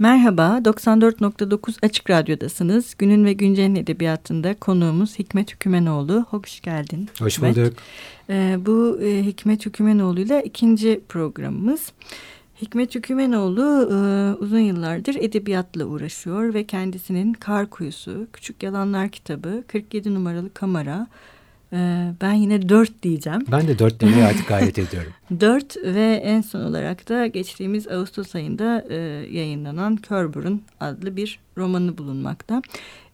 Merhaba, 94.9 Açık Radyo'dasınız. Günün ve Güncel'in edebiyatında konuğumuz Hikmet Hükümenoğlu. Hoş geldin. Hoş Hikmet. bulduk. Ee, bu e, Hikmet Hükümenoğlu ile ikinci programımız. Hikmet Hükümenoğlu e, uzun yıllardır edebiyatla uğraşıyor ve kendisinin Kar Kuyusu, Küçük Yalanlar kitabı, 47 numaralı kamera, ee, ben yine dört diyeceğim. Ben de dört demeye artık gayret ediyorum. dört ve en son olarak da geçtiğimiz Ağustos ayında e, yayınlanan Körburun adlı bir romanı bulunmakta.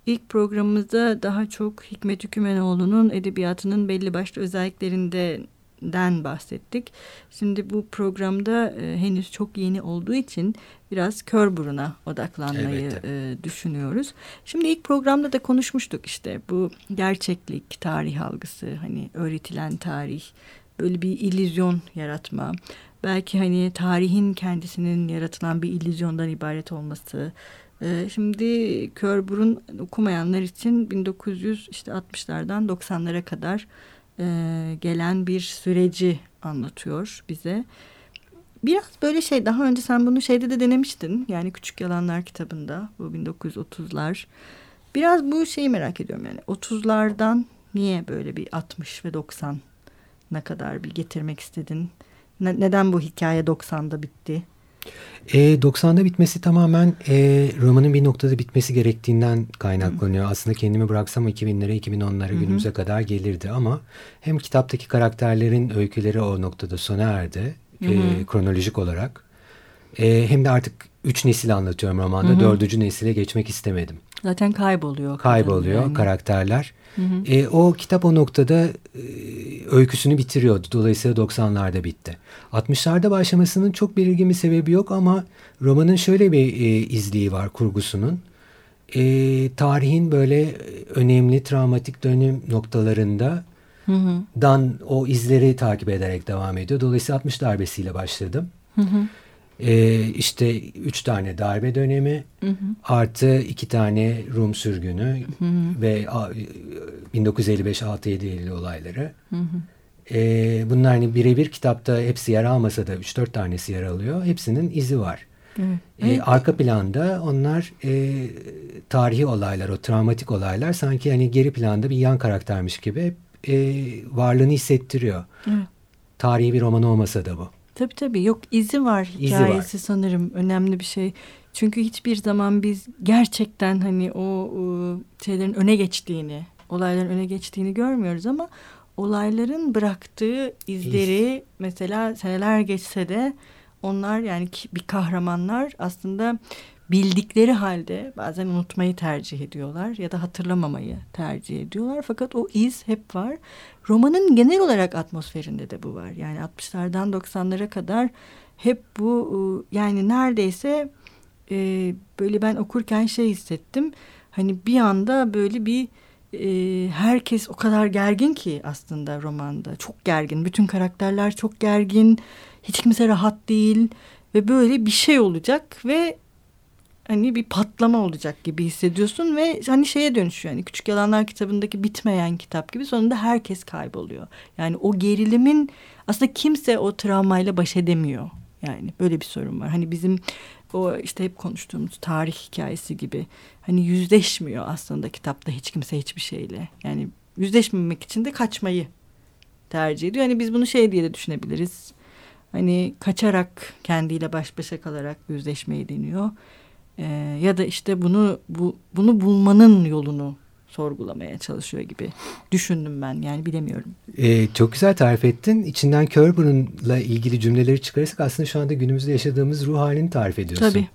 İlk programımızda daha çok Hikmet Hükümenoğlu'nun edebiyatının belli başlı özelliklerinde den bahsettik. Şimdi bu programda e, henüz çok yeni olduğu için biraz kör buruna odaklanmayı e, düşünüyoruz. Şimdi ilk programda da konuşmuştuk işte bu gerçeklik, tarih algısı, hani öğretilen tarih, böyle bir illüzyon yaratma. Belki hani tarihin kendisinin yaratılan bir illüzyondan ibaret olması. E, şimdi kör burun okumayanlar için 1960'lardan 90'lara kadar e, gelen bir süreci anlatıyor bize. Biraz böyle şey daha önce sen bunu şeyde de denemiştin. Yani Küçük Yalanlar kitabında bu 1930'lar. Biraz bu şeyi merak ediyorum yani 30'lardan niye böyle bir 60 ve 90 ne kadar bir getirmek istedin? Ne, neden bu hikaye 90'da bitti? E, 90'da bitmesi tamamen e, romanın bir noktada bitmesi gerektiğinden kaynaklanıyor. Hı. Aslında kendimi bıraksam 2000'lere 2010'lara günümüze kadar gelirdi ama hem kitaptaki karakterlerin öyküleri o noktada sona erdi E, kronolojik olarak. E, hem de artık üç nesil anlatıyorum romanda. Hı hı. Dördüncü nesile geçmek istemedim. Zaten kayboluyor. Kayboluyor yani. karakterler. Hı hı. E, o kitap o noktada e, öyküsünü bitiriyordu. Dolayısıyla 90'larda bitti. 60'larda başlamasının çok belirgin bir sebebi yok ama romanın şöyle bir e, izliği var kurgusunun. E, tarihin böyle önemli travmatik dönüm noktalarında hı hı. dan o izleri takip ederek devam ediyor. Dolayısıyla 60 darbesiyle başladım. Hı hı. E, işte üç tane darbe dönemi hı hı. artı iki tane Rum sürgünü hı hı. ve 1955 6-7 Eylül olayları. Hı hı. E, bunlar hani birebir kitapta hepsi yer almasa da 3-4 tanesi yer alıyor. Hepsinin izi var. Evet. E, arka planda onlar e, tarihi olaylar, o travmatik olaylar sanki hani geri planda bir yan karaktermiş gibi e, varlığını hissettiriyor. Evet. Tarihi bir roman olmasa da bu. Tabii tabii yok izi var hikayesi var. sanırım önemli bir şey. Çünkü hiçbir zaman biz gerçekten hani o, o şeylerin öne geçtiğini, olayların öne geçtiğini görmüyoruz ama olayların bıraktığı izleri İz. mesela seneler geçse de onlar yani bir kahramanlar aslında bildikleri halde bazen unutmayı tercih ediyorlar ya da hatırlamamayı tercih ediyorlar. Fakat o iz hep var. Romanın genel olarak atmosferinde de bu var. Yani 60'lardan 90'lara kadar hep bu yani neredeyse e, böyle ben okurken şey hissettim. Hani bir anda böyle bir e, herkes o kadar gergin ki aslında romanda. Çok gergin. Bütün karakterler çok gergin. Hiç kimse rahat değil. Ve böyle bir şey olacak ve hani bir patlama olacak gibi hissediyorsun ve hani şeye dönüşüyor. Yani Küçük Yalanlar kitabındaki bitmeyen kitap gibi sonunda herkes kayboluyor. Yani o gerilimin aslında kimse o travmayla baş edemiyor. Yani böyle bir sorun var. Hani bizim o işte hep konuştuğumuz tarih hikayesi gibi hani yüzleşmiyor aslında kitapta hiç kimse hiçbir şeyle. Yani yüzleşmemek için de kaçmayı tercih ediyor. Hani biz bunu şey diye de düşünebiliriz. Hani kaçarak kendiyle baş başa kalarak yüzleşmeyi deniyor. Ee, ya da işte bunu bu, bunu bulmanın yolunu sorgulamaya çalışıyor gibi düşündüm ben yani bilemiyorum. Ee, çok güzel tarif ettin. İçinden kör burunla ilgili cümleleri çıkarırsak aslında şu anda günümüzde yaşadığımız ruh halini tarif ediyorsun. Tabii.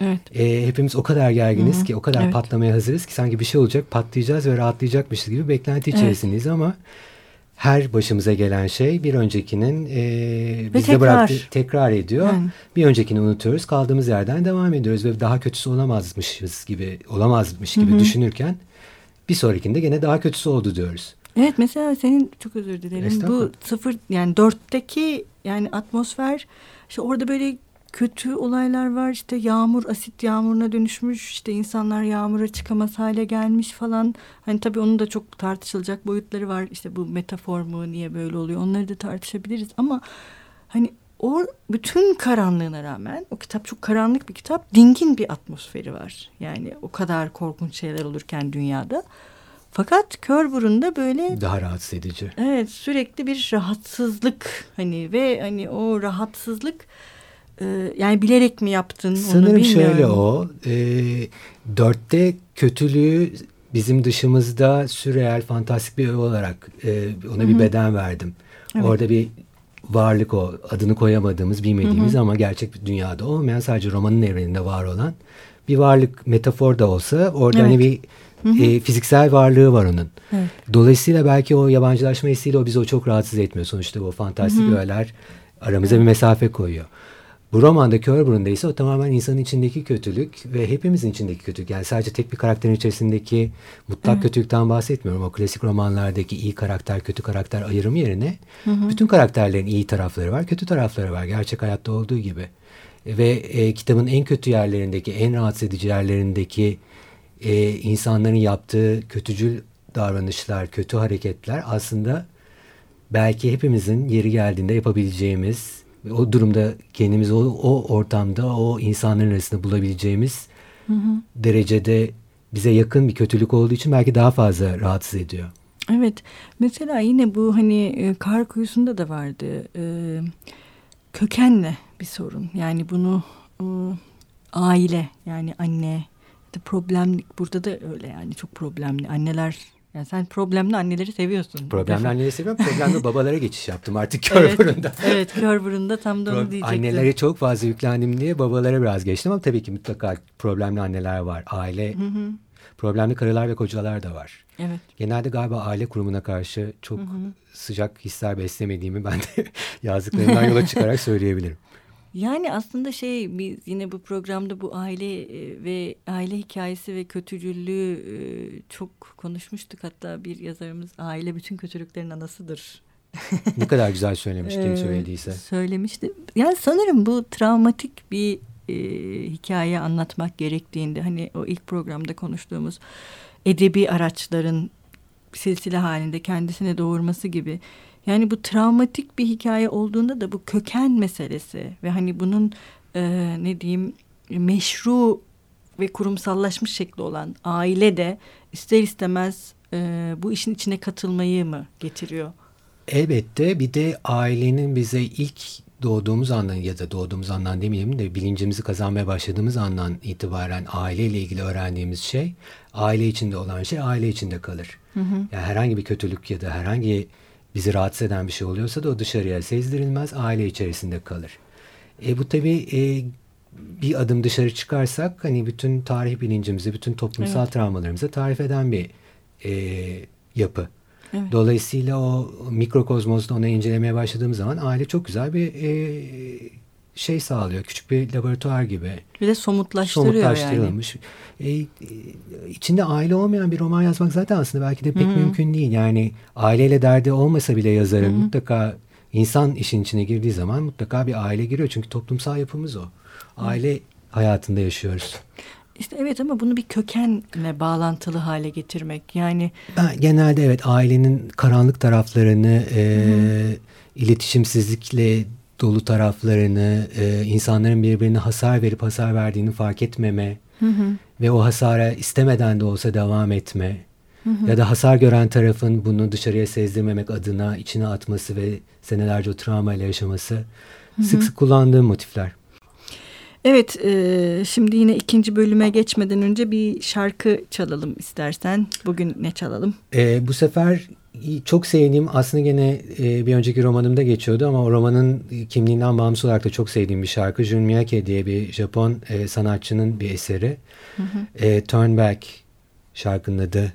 Evet. Ee, hepimiz o kadar gerginiz Hı -hı. ki o kadar evet. patlamaya hazırız ki sanki bir şey olacak patlayacağız ve rahatlayacakmışız gibi beklenti içerisindeyiz evet. ama her başımıza gelen şey bir öncekinin e, bizde tekrar. bıraktığı tekrar ediyor. Yani. Bir öncekini unutuyoruz. Kaldığımız yerden devam ediyoruz ve daha kötüsü olamazmışız gibi olamazmış gibi Hı -hı. düşünürken bir sonrakinde gene daha kötüsü oldu diyoruz. Evet mesela senin çok özür dilerim. Bu sıfır yani dörtteki yani atmosfer işte orada böyle kötü olaylar var. İşte yağmur asit yağmuruna dönüşmüş. İşte insanlar yağmura çıkamaz hale gelmiş falan. Hani tabii onun da çok tartışılacak boyutları var. İşte bu metafor mu niye böyle oluyor onları da tartışabiliriz ama hani o bütün karanlığına rağmen o kitap çok karanlık bir kitap. Dingin bir atmosferi var. Yani o kadar korkunç şeyler olurken dünyada. Fakat kör burunda böyle daha rahatsız edici. Evet, sürekli bir rahatsızlık hani ve hani o rahatsızlık yani bilerek mi yaptın Sanırım onu bilmiyorum. şöyle o. E, dörtte kötülüğü bizim dışımızda sürreal, fantastik bir olarak e, ona Hı-hı. bir beden verdim. Evet. Orada bir varlık o adını koyamadığımız bilmediğimiz Hı-hı. ama gerçek bir dünyada olmayan sadece romanın evreninde var olan bir varlık metafor da olsa orada hani evet. hani bir Hı hı. E, fiziksel varlığı var onun. Evet. Dolayısıyla belki o yabancılaşma hissiyle o bizi o çok rahatsız etmiyor. Sonuçta bu fantastik hı hı. öğeler aramıza bir mesafe koyuyor. Bu romanda Kör Burun'da ise o tamamen insanın içindeki kötülük ve hepimizin içindeki kötülük. Yani sadece tek bir karakterin içerisindeki mutlak evet. kötülükten bahsetmiyorum. O klasik romanlardaki iyi karakter, kötü karakter ayrımı yerine hı hı. bütün karakterlerin iyi tarafları var, kötü tarafları var. Gerçek hayatta olduğu gibi. Ve e, kitabın en kötü yerlerindeki, en rahatsız edici yerlerindeki e, insanların yaptığı kötücül davranışlar, kötü hareketler aslında belki hepimizin yeri geldiğinde yapabileceğimiz o durumda kendimizi o, o ortamda o insanların arasında bulabileceğimiz hı hı. derecede bize yakın bir kötülük olduğu için belki daha fazla rahatsız ediyor. Evet. Mesela yine bu hani e, kar kuyusunda da vardı. E, kökenle bir sorun. Yani bunu e, aile yani anne problemli burada da öyle yani çok problemli anneler yani sen problemli anneleri seviyorsun. Problemli anneleri seviyorum. Problemli babalara geçiş yaptım artık kör evet, burunda. evet kör burunda tam da onu diyecektim. Annelere çok fazla yüklendim diye babalara biraz geçtim ama tabii ki mutlaka problemli anneler var. Aile, hı hı. problemli karılar ve kocalar da var. Evet. Genelde galiba aile kurumuna karşı çok hı hı. sıcak hisler beslemediğimi ben de yazdıklarımdan yola çıkarak söyleyebilirim. Yani aslında şey biz yine bu programda bu aile e, ve aile hikayesi ve kötücüllüğü e, çok konuşmuştuk. Hatta bir yazarımız aile bütün kötülüklerin anasıdır. ne kadar güzel söylemiş kim söylediyse. Söylemişti. Yani sanırım bu travmatik bir e, hikaye anlatmak gerektiğinde hani o ilk programda konuştuğumuz edebi araçların silsile halinde kendisine doğurması gibi yani bu travmatik bir hikaye olduğunda da bu köken meselesi ve hani bunun e, ne diyeyim meşru ve kurumsallaşmış şekli olan aile de ister istemez e, bu işin içine katılmayı mı getiriyor? Elbette bir de ailenin bize ilk doğduğumuz andan ya da doğduğumuz andan demeyelim de bilincimizi kazanmaya başladığımız andan itibaren aileyle ilgili öğrendiğimiz şey aile içinde olan şey aile içinde kalır. Hı hı. Yani herhangi bir kötülük ya da herhangi bizi rahatsız eden bir şey oluyorsa da o dışarıya sezdirilmez, aile içerisinde kalır. E, bu tabii e, bir adım dışarı çıkarsak hani bütün tarih bilincimizi, bütün toplumsal evet. travmalarımızı tarif eden bir e, yapı. Evet. Dolayısıyla o mikrokozmozda onu incelemeye başladığımız zaman aile çok güzel bir e, şey sağlıyor. Küçük bir laboratuvar gibi. Bir de somutlaştırıyor somutlaştırılmış. yani. E, içinde aile olmayan bir roman yazmak zaten aslında belki de pek Hı -hı. mümkün değil. Yani aileyle derdi olmasa bile yazarın Hı -hı. mutlaka insan işin içine girdiği zaman mutlaka bir aile giriyor. Çünkü toplumsal yapımız o. Aile Hı. hayatında yaşıyoruz. İşte evet ama bunu bir kökenle bağlantılı hale getirmek yani. Ben genelde evet ailenin karanlık taraflarını e, iletişimsizlikle dolu taraflarını, e, insanların birbirine hasar verip hasar verdiğini fark etmeme hı hı. ve o hasara istemeden de olsa devam etme hı hı. ya da hasar gören tarafın bunu dışarıya sezdirmemek adına içine atması ve senelerce o travmayla yaşaması hı hı. sık sık kullandığım motifler. Evet, e, şimdi yine ikinci bölüme geçmeden önce bir şarkı çalalım istersen. Bugün ne çalalım? E, bu sefer çok sevdiğim aslında gene e, bir önceki romanımda geçiyordu ama o romanın kimliğinden bağımsız olarak da çok sevdiğim bir şarkı. Jun Miyake diye bir Japon e, sanatçının bir eseri. Hı hı. E, Turn Back şarkının adı.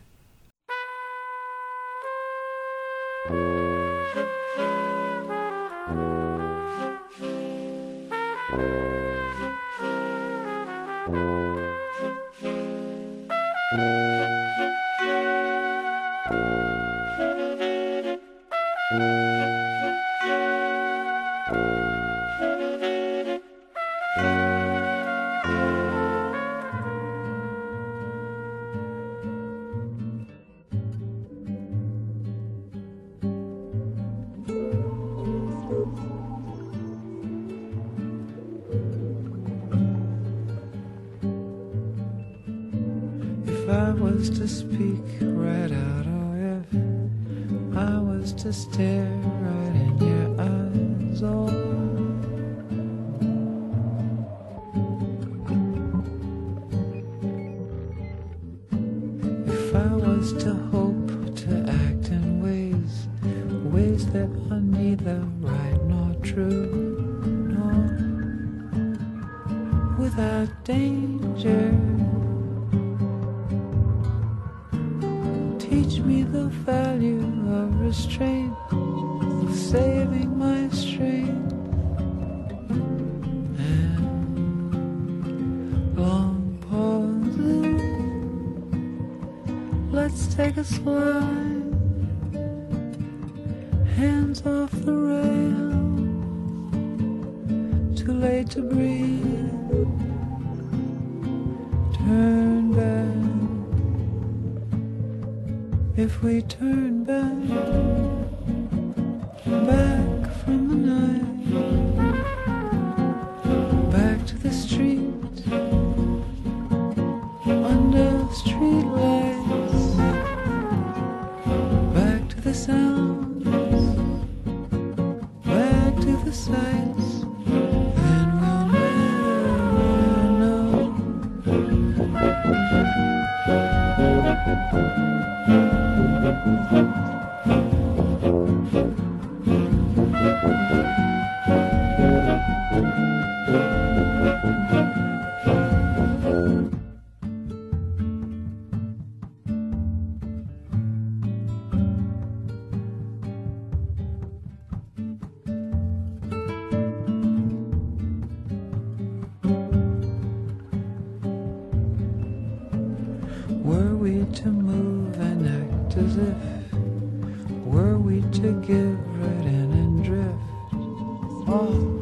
Was to speak right out, or if I was to stare right restraint, of saving my strength. Long. Let's take a slide. Hands off the rail. Too late to breathe. Turn back. If we turn back, back from the night, back to the street, to get in, and drift. Oh.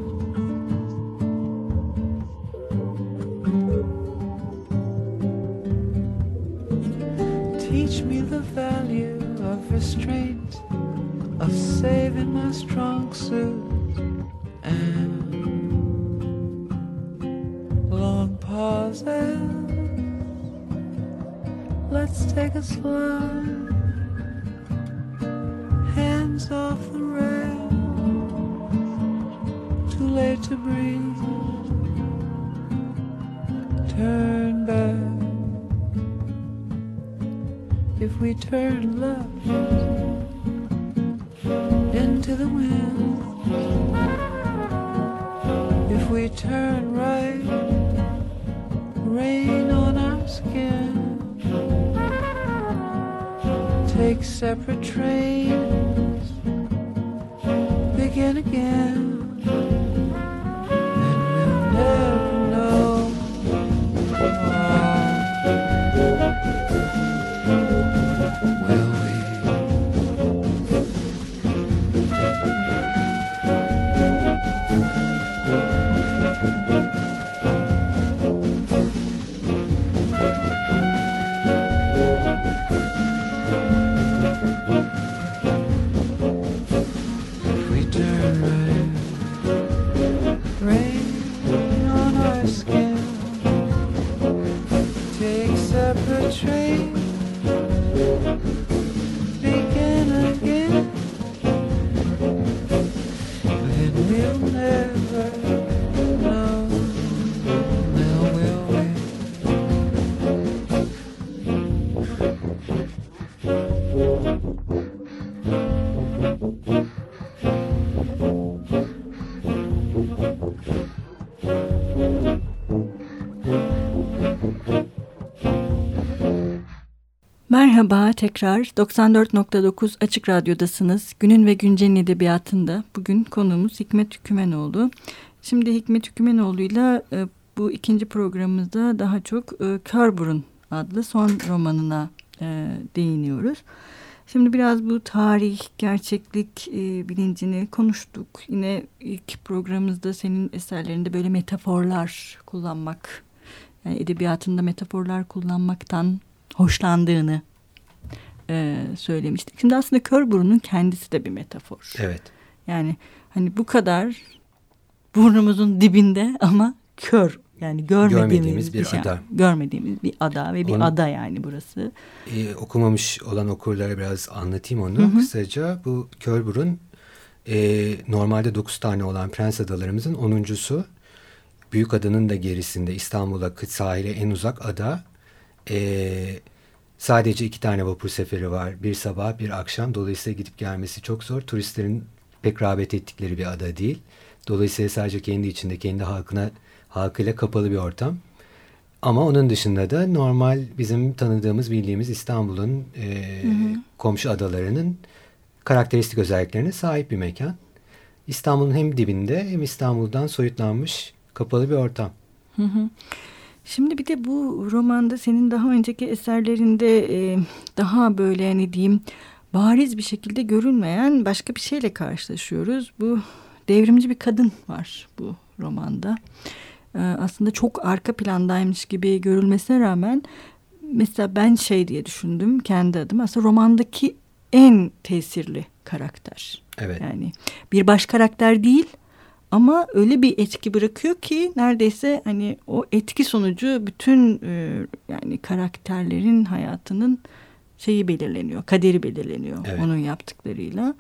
Turn left into the wind. If we turn right, rain on our skin take separate trains, begin again, Merhaba tekrar 94.9 Açık Radyo'dasınız. Günün ve Güncel'in edebiyatında bugün konuğumuz Hikmet Hükümenoğlu. Şimdi Hikmet Hükümenoğlu'yla e, bu ikinci programımızda daha çok e, Körburun adlı son romanına e, değiniyoruz. Şimdi biraz bu tarih, gerçeklik e, bilincini konuştuk. Yine ilk programımızda senin eserlerinde böyle metaforlar kullanmak, yani edebiyatında metaforlar kullanmaktan hoşlandığını e, söylemiştik. Şimdi aslında kör burunun kendisi de bir metafor. Evet. Yani hani bu kadar burnumuzun dibinde ama kör Yani görmediğimiz, görmediğimiz bir, bir şey, ada. Görmediğimiz bir ada ve bir Onu, ada yani burası. E, okumamış olan okurlara biraz anlatayım onu. Hı hı. Kısaca bu Kölbur'un e, normalde dokuz tane olan Prens Adalarımızın onuncusu. Büyük adanın da gerisinde İstanbul'a sahile en uzak ada. E, sadece iki tane vapur seferi var. Bir sabah bir akşam. Dolayısıyla gidip gelmesi çok zor. Turistlerin pek rağbet ettikleri bir ada değil. Dolayısıyla sadece kendi içinde kendi halkına halkıyla kapalı bir ortam. Ama onun dışında da normal bizim tanıdığımız bildiğimiz İstanbul'un e, komşu adalarının karakteristik özelliklerine sahip bir mekan. İstanbul'un hem dibinde hem İstanbul'dan soyutlanmış kapalı bir ortam. Hı hı. Şimdi bir de bu romanda senin daha önceki eserlerinde e, daha böyle ne diyeyim bariz bir şekilde görünmeyen başka bir şeyle karşılaşıyoruz. Bu devrimci bir kadın var bu romanda. E, aslında çok arka plandaymış gibi görülmesine rağmen mesela ben şey diye düşündüm kendi adım. Aslında romandaki en tesirli karakter. Evet. Yani bir baş karakter değil ama öyle bir etki bırakıyor ki neredeyse hani o etki sonucu bütün e, yani karakterlerin hayatının şeyi belirleniyor, kaderi belirleniyor evet. onun yaptıklarıyla.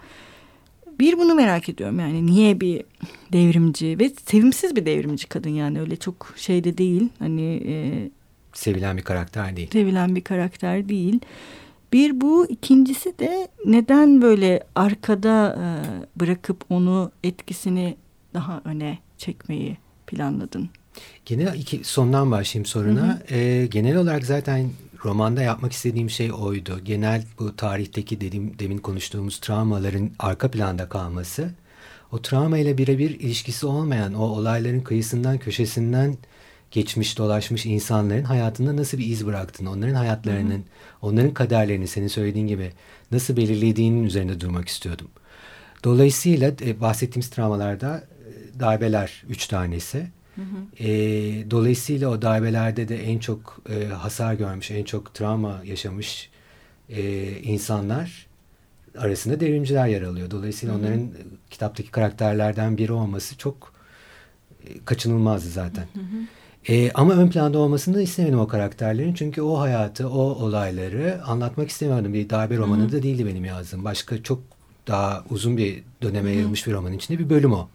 Bir bunu merak ediyorum yani niye bir devrimci ve sevimsiz bir devrimci kadın yani öyle çok şey de değil hani e, sevilen bir karakter değil. Sevilen bir karakter değil. Bir bu ikincisi de neden böyle arkada e, bırakıp onu etkisini daha öne çekmeyi planladın? Genel iki, sondan başlayayım soruna. Hı hı. E, genel olarak zaten romanda yapmak istediğim şey oydu. Genel bu tarihteki dediğim, demin konuştuğumuz travmaların arka planda kalması. O travma ile birebir ilişkisi olmayan o olayların kıyısından köşesinden geçmiş dolaşmış insanların hayatında nasıl bir iz bıraktığını, onların hayatlarının, Hı. onların kaderlerini senin söylediğin gibi nasıl belirlediğinin üzerinde durmak istiyordum. Dolayısıyla e, bahsettiğimiz travmalarda darbeler üç tanesi. Hı hı. E, dolayısıyla o darbelerde de en çok e, hasar görmüş, en çok travma yaşamış e, insanlar arasında devrimciler yer alıyor. Dolayısıyla hı hı. onların kitaptaki karakterlerden biri olması çok e, kaçınılmazdı zaten. Hı hı. E, ama ön planda olmasını da istemedim o karakterlerin. Çünkü o hayatı, o olayları anlatmak istemiyordum. Bir darbe romanı Hı-hı. da değildi benim yazdığım. Başka çok daha uzun bir döneme yayılmış bir romanın içinde bir bölüm o.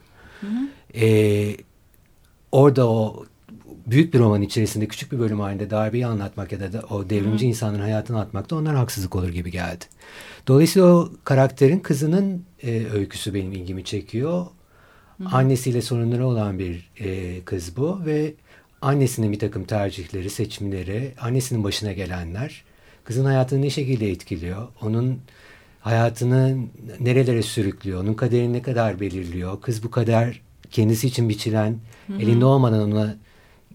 E, orada o büyük bir roman içerisinde küçük bir bölüm halinde darbeyi anlatmak ya da o devrimci Hı-hı. insanın hayatını anlatmak da onlar haksızlık olur gibi geldi. Dolayısıyla o karakterin kızının e, öyküsü benim ilgimi çekiyor. Hı-hı. Annesiyle sorunları olan bir e, kız bu ve annesinin bir takım tercihleri, seçimleri, annesinin başına gelenler kızın hayatını ne şekilde etkiliyor? Onun hayatını nerelere sürüklüyor? Onun kaderini ne kadar belirliyor? Kız bu kader kendisi için biçilen, hı hı. elinde olmadan ona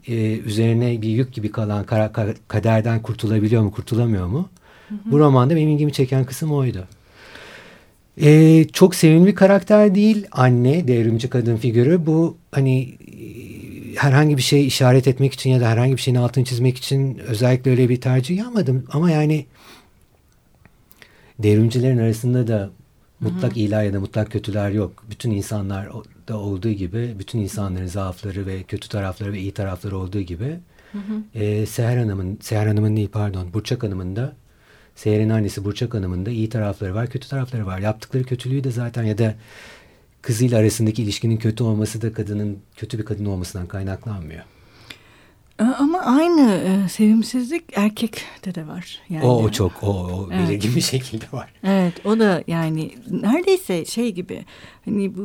e, üzerine bir yük gibi kalan kara, kaderden kurtulabiliyor mu, kurtulamıyor mu? Hı hı. Bu romanda benim ilgimi çeken kısım oydu. Ee, çok sevimli bir karakter değil anne devrimci kadın figürü bu hani herhangi bir şey işaret etmek için ya da herhangi bir şeyin altını çizmek için özellikle öyle bir tercih yapmadım. Ama yani devrimcilerin arasında da mutlak iyiler ya da mutlak kötüler yok. Bütün insanlar da olduğu gibi, bütün insanların zaafları ve kötü tarafları ve iyi tarafları olduğu gibi hı hı. E, Seher Hanım'ın, Seher Hanım'ın değil pardon, Burçak Hanım'ın da Seher'in annesi Burçak Hanım'ın da iyi tarafları var, kötü tarafları var. Yaptıkları kötülüğü de zaten ya da kızıyla arasındaki ilişkinin kötü olması da kadının kötü bir kadın olmasından kaynaklanmıyor. Ee, ama aynı e, sevimsizlik erkekte de var. Yani. O, o çok, o, o evet. belirgin bir şekilde var. Evet, o da yani neredeyse şey gibi. Hani bu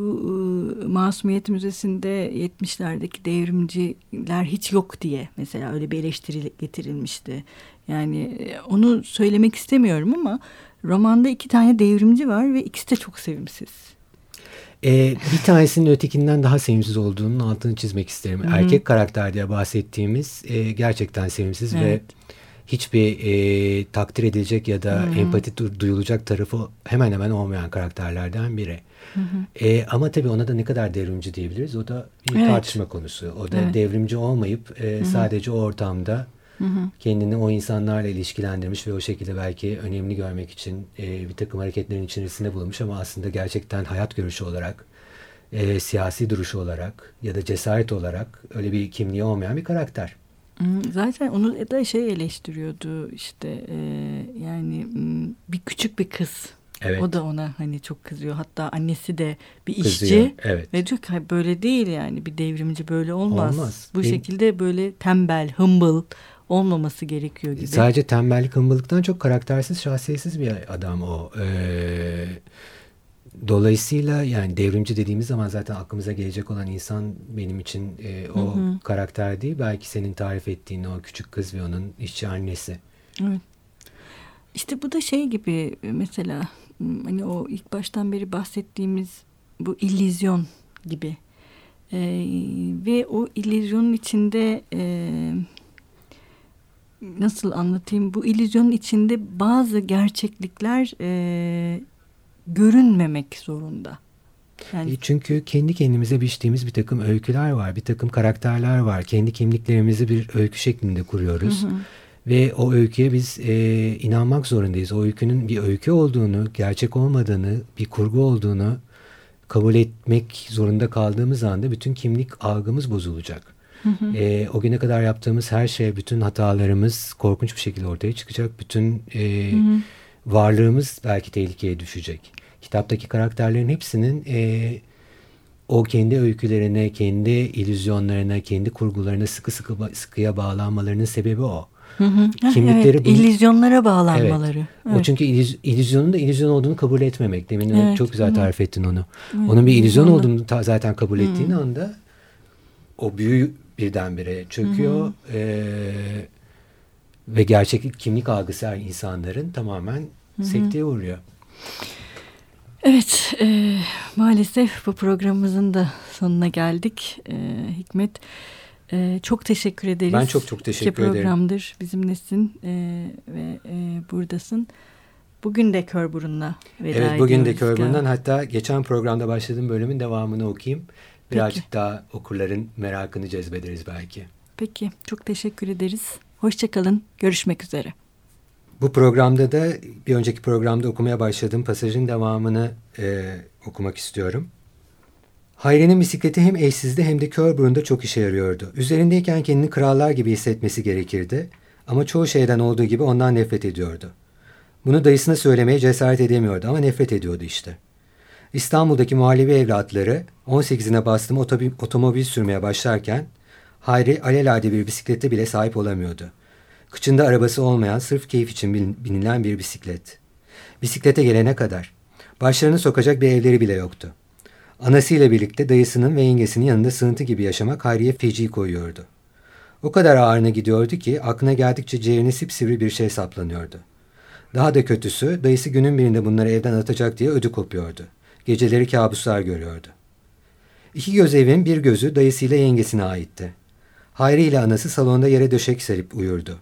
e, Masumiyet Müzesi'nde 70'lerdeki devrimciler hiç yok diye mesela öyle bir eleştiri getirilmişti. Yani e, onu söylemek istemiyorum ama romanda iki tane devrimci var ve ikisi de çok sevimsiz. Ee, bir tanesinin ötekinden daha sevimsiz olduğunun altını çizmek isterim. Hı-hı. Erkek karakter diye bahsettiğimiz e, gerçekten sevimsiz evet. ve hiçbir e, takdir edilecek ya da Hı-hı. empati duyulacak tarafı hemen hemen olmayan karakterlerden biri. E, ama tabii ona da ne kadar devrimci diyebiliriz o da bir evet. tartışma konusu. O da evet. devrimci olmayıp e, sadece o ortamda Hı hı. Kendini o insanlarla ilişkilendirmiş ve o şekilde belki önemli görmek için e, bir takım hareketlerin içerisinde bulunmuş ama aslında gerçekten hayat görüşü olarak e, siyasi duruşu olarak ya da cesaret olarak öyle bir kimliği olmayan bir karakter. Zaten onu da şey eleştiriyordu işte e, yani bir küçük bir kız. Evet. O da ona hani çok kızıyor. Hatta annesi de bir kızıyor, işçi. Evet. Ve diyor ki böyle değil yani bir devrimci böyle olmaz. olmaz. Bu Benim... şekilde böyle tembel, humble olmaması gerekiyor gibi. Sadece tembellik, hımbılıktan çok karaktersiz, şahsiyetsiz bir adam o. Ee, Dolayısıyla yani devrimci dediğimiz zaman zaten aklımıza gelecek olan insan benim için e, o hı hı. karakter değil. Belki senin tarif ettiğin o küçük kız ve onun işçi annesi. Evet. İşte bu da şey gibi mesela hani o ilk baştan beri bahsettiğimiz bu illüzyon gibi. E, ve o illüzyonun içinde e, nasıl anlatayım bu illüzyonun içinde bazı gerçeklikler e, görünmemek zorunda. Yani... E, çünkü kendi kendimize biçtiğimiz bir takım öyküler var, bir takım karakterler var. Kendi kimliklerimizi bir öykü şeklinde kuruyoruz. Hı hı. Ve o öyküye biz e, inanmak zorundayız. O öykünün bir öykü olduğunu, gerçek olmadığını, bir kurgu olduğunu kabul etmek zorunda kaldığımız anda bütün kimlik algımız bozulacak. Hı hı. E, o güne kadar yaptığımız her şey, bütün hatalarımız korkunç bir şekilde ortaya çıkacak. Bütün e, hı hı. varlığımız belki tehlikeye düşecek kitaptaki karakterlerin hepsinin e, o kendi öykülerine, kendi illüzyonlarına, kendi kurgularına sıkı sıkı sıkıya bağlanmalarının sebebi o. Hı hı. Kimlikleri evet, bunu, illüzyonlara bağlanmaları. Evet. Evet. O çünkü illüz, illüzyonun da illüzyon olduğunu kabul etmemek. Demin evet. çok güzel tarif ettin onu. Evet. Onun bir illüzyon olduğunu zaten kabul ettiğin anda o büyü birdenbire çöküyor. Hı hı. E, ve gerçek kimlik algısı insanların tamamen hı hı. sekteye uğruyor. Evet, e, maalesef bu programımızın da sonuna geldik. E, Hikmet, e, çok teşekkür ederiz. Ben çok çok teşekkür İki ederim. programdır bizimlesin e, ve e, buradasın. Bugün de kör burunla veda Evet, bugün de kör burundan. Hatta geçen programda başladığım bölümün devamını okuyayım. Birazcık Peki. daha okurların merakını cezbederiz belki. Peki, çok teşekkür ederiz. Hoşçakalın, görüşmek üzere. Bu programda da bir önceki programda okumaya başladığım pasajın devamını e, okumak istiyorum. Hayri'nin bisikleti hem eşsizde hem de kör burunda çok işe yarıyordu. Üzerindeyken kendini krallar gibi hissetmesi gerekirdi ama çoğu şeyden olduğu gibi ondan nefret ediyordu. Bunu dayısına söylemeye cesaret edemiyordu ama nefret ediyordu işte. İstanbul'daki muhallebi evlatları 18'ine bastım otomobil sürmeye başlarken Hayri alelade bir bisiklete bile sahip olamıyordu. Kıçında arabası olmayan sırf keyif için binilen bir bisiklet. Bisiklete gelene kadar. Başlarını sokacak bir evleri bile yoktu. Anasıyla birlikte dayısının ve yengesinin yanında sığıntı gibi yaşamak Hayriye feci koyuyordu. O kadar ağırına gidiyordu ki aklına geldikçe ciğerine sipsivri bir şey saplanıyordu. Daha da kötüsü dayısı günün birinde bunları evden atacak diye ödü kopuyordu. Geceleri kabuslar görüyordu. İki göz evin bir gözü dayısıyla yengesine aitti. Hayri ile anası salonda yere döşek serip uyurdu.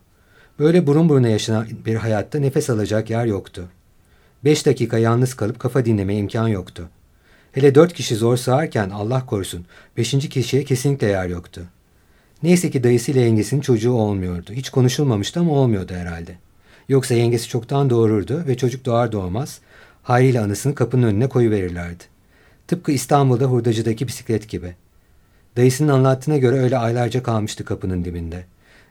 Böyle burun buruna yaşanan bir hayatta nefes alacak yer yoktu. Beş dakika yalnız kalıp kafa dinlemeye imkan yoktu. Hele dört kişi zor sığarken Allah korusun beşinci kişiye kesinlikle yer yoktu. Neyse ki dayısıyla yengesinin çocuğu olmuyordu. Hiç konuşulmamıştı ama olmuyordu herhalde. Yoksa yengesi çoktan doğururdu ve çocuk doğar doğmaz Hayri ile anısını kapının önüne koyuverirlerdi. Tıpkı İstanbul'da hurdacıdaki bisiklet gibi. Dayısının anlattığına göre öyle aylarca kalmıştı kapının dibinde.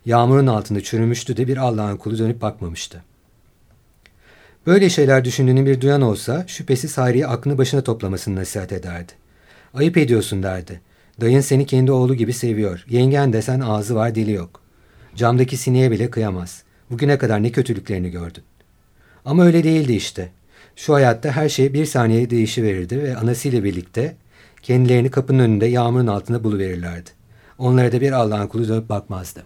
Yağmurun altında çürümüştü de bir Allah'ın kulu dönüp bakmamıştı. Böyle şeyler düşündüğünü bir duyan olsa şüphesiz Hayri'ye aklını başına toplamasını nasihat ederdi. Ayıp ediyorsun derdi. Dayın seni kendi oğlu gibi seviyor. Yengen desen ağzı var dili yok. Camdaki sineye bile kıyamaz. Bugüne kadar ne kötülüklerini gördün. Ama öyle değildi işte. Şu hayatta her şey bir saniyede değişiverirdi ve anasıyla birlikte kendilerini kapının önünde yağmurun altında buluverirlerdi. Onlara da bir Allah'ın kulu dönüp bakmazdı.